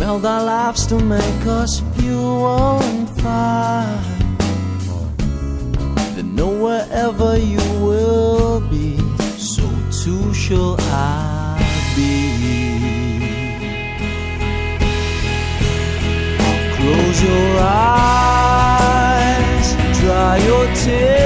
meld our lives to make us pure and fine, then know wherever you will be, so too shall I be. Close your eyes, dry your tears,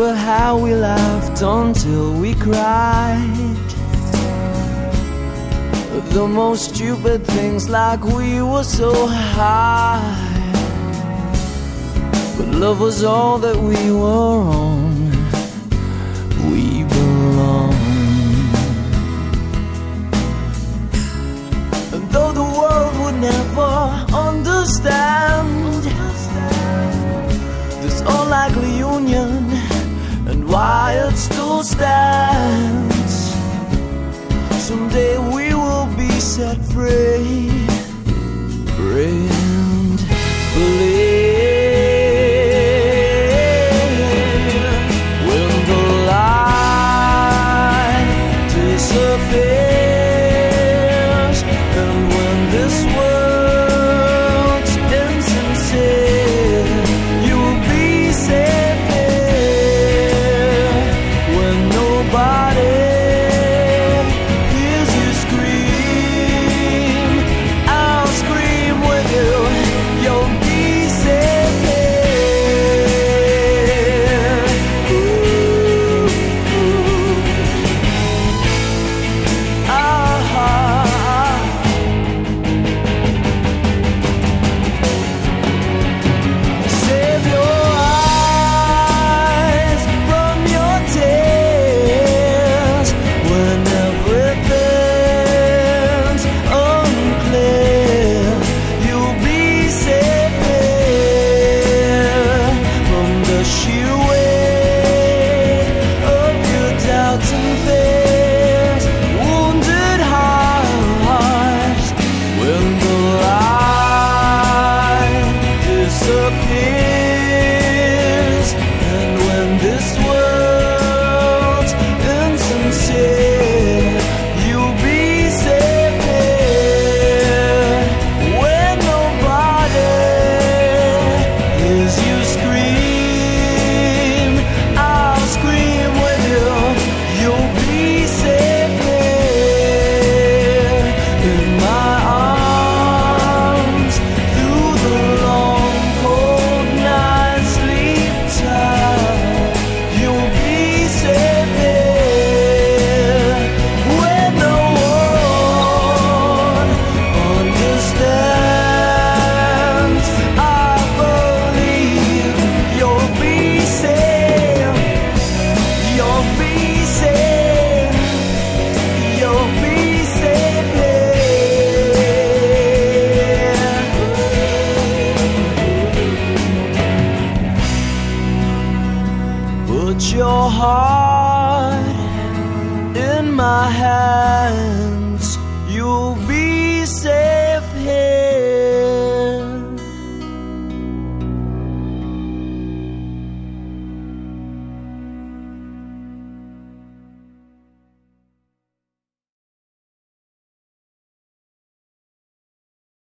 Remember how we laughed until we cried? The most stupid things like we were so high. But love was all that we were on. We belong. And though the world would never understand this unlikely union still stands. Someday we will be set free. And believe when the light disappears disappears heart in my hands. You'll